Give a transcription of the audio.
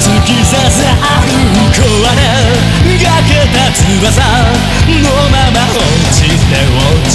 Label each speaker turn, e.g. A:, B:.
A: 突き刺さる壊れかけた翼のまま落ちて落ち